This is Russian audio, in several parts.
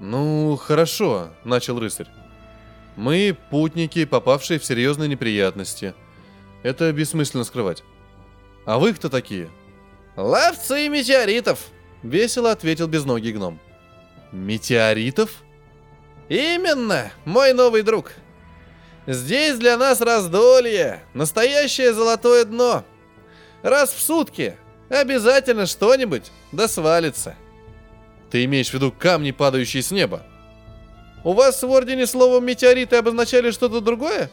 «Ну, хорошо», — начал рыцарь. «Мы путники, попавшие в серьезные неприятности. Это бессмысленно скрывать. А вы кто такие?» «Ловцы метеоритов», — весело ответил безногий гном. «Метеоритов?» «Именно, мой новый друг. Здесь для нас раздолье, настоящее золотое дно. Раз в сутки обязательно что-нибудь да свалится». Ты имеешь в виду камни, падающие с неба? У вас в Ордене словом «метеориты» обозначали что-то другое?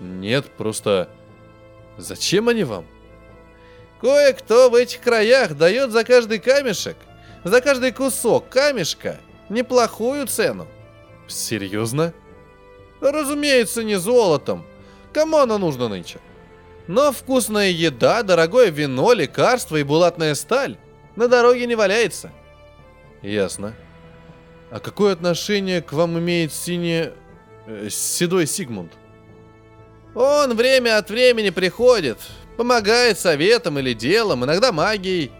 Нет, просто... Зачем они вам? Кое-кто в этих краях дает за каждый камешек, за каждый кусок камешка неплохую цену. Серьезно? Разумеется, не золотом. Кому оно нужно нынче? Но вкусная еда, дорогое вино, лекарства и булатная сталь на дороге не валяется. Ясно. А какое отношение к вам имеет синий... Э, седой Сигмунд? Он время от времени приходит, помогает советом или делом, иногда магией.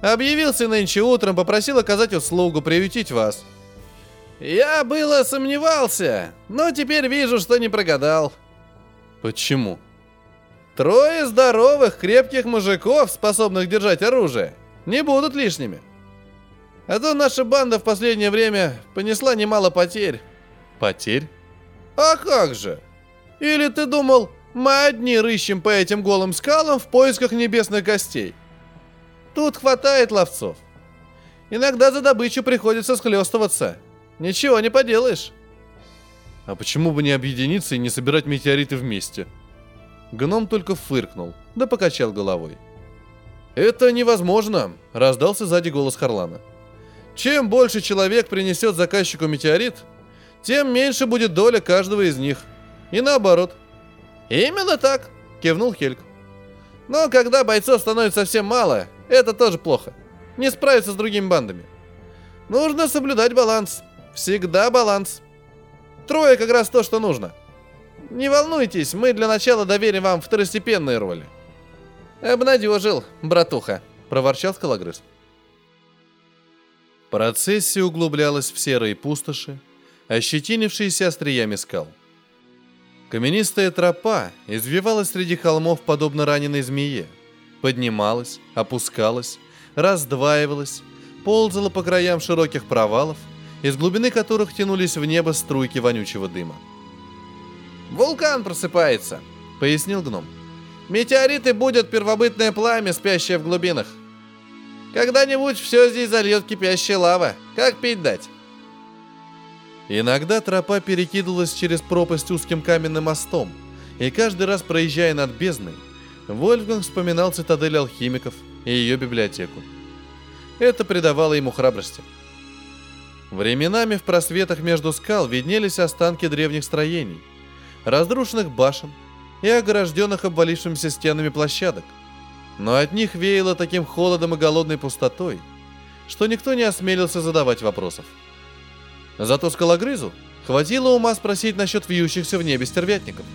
Объявился нынче утром, попросил оказать услугу, приютить вас. Я было сомневался, но теперь вижу, что не прогадал. Почему? Трое здоровых, крепких мужиков, способных держать оружие, не будут лишними. А то наша банда в последнее время понесла немало потерь. Потерь? А как же? Или ты думал, мы одни рыщем по этим голым скалам в поисках небесных гостей? Тут хватает ловцов. Иногда за добычу приходится схлестываться. Ничего не поделаешь. А почему бы не объединиться и не собирать метеориты вместе? Гном только фыркнул, да покачал головой. «Это невозможно!» — раздался сзади голос Харлана. Чем больше человек принесет заказчику метеорит, тем меньше будет доля каждого из них. И наоборот. Именно так, кивнул Хельк. Но когда бойцов становится совсем мало, это тоже плохо. Не справиться с другими бандами. Нужно соблюдать баланс. Всегда баланс. Трое как раз то, что нужно. Не волнуйтесь, мы для начала доверим вам второстепенные роли. Обнадежил, братуха, проворчал скалогрыз. Процессия углублялась в серые пустоши, ощетинившиеся остриями скал. Каменистая тропа извивалась среди холмов, подобно раненой змее. Поднималась, опускалась, раздваивалась, ползала по краям широких провалов, из глубины которых тянулись в небо струйки вонючего дыма. «Вулкан просыпается», — пояснил гном. «Метеориты будут первобытное пламя, спящее в глубинах. Когда-нибудь все здесь зальет кипящая лава. Как пить дать? Иногда тропа перекидывалась через пропасть узким каменным мостом, и каждый раз проезжая над бездной, Вольфганг вспоминал цитадель алхимиков и ее библиотеку. Это придавало ему храбрости. Временами в просветах между скал виднелись останки древних строений, разрушенных башен и огражденных обвалившимися стенами площадок – но от них веяло таким холодом и голодной пустотой, что никто не осмелился задавать вопросов. Зато скалогрызу хватило ума спросить насчет вьющихся в небе стервятников.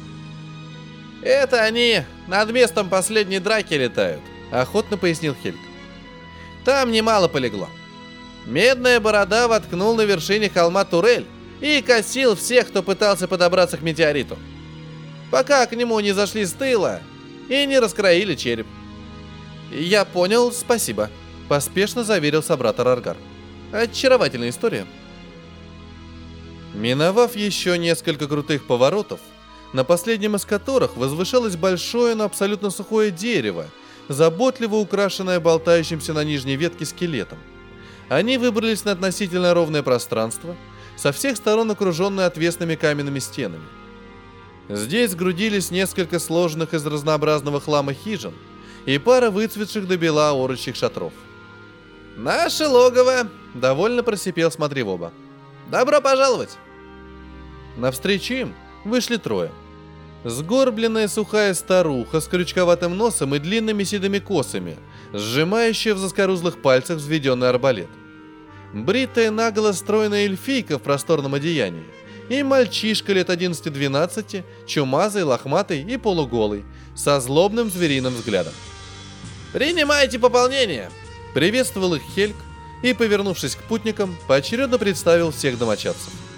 «Это они над местом последней драки летают», — охотно пояснил Хельк. «Там немало полегло. Медная борода воткнул на вершине холма турель и косил всех, кто пытался подобраться к метеориту. Пока к нему не зашли с тыла и не раскроили череп. «Я понял, спасибо», — поспешно заверил собрат Аргар. «Очаровательная история». Миновав еще несколько крутых поворотов, на последнем из которых возвышалось большое, но абсолютно сухое дерево, заботливо украшенное болтающимся на нижней ветке скелетом. Они выбрались на относительно ровное пространство, со всех сторон окруженное отвесными каменными стенами. Здесь сгрудились несколько сложных из разнообразного хлама хижин – и пара выцветших до бела орочих шатров. «Наше логово!» — довольно просипел смотри в оба. «Добро пожаловать!» Навстречу им вышли трое. Сгорбленная сухая старуха с крючковатым носом и длинными седыми косами, сжимающая в заскорузлых пальцах взведенный арбалет. Бритая наголо стройная эльфийка в просторном одеянии — и мальчишка лет 11-12, чумазый, лохматый и полуголый, со злобным звериным взглядом. «Принимайте пополнение!» Приветствовал их Хельк и, повернувшись к путникам, поочередно представил всех домочадцев –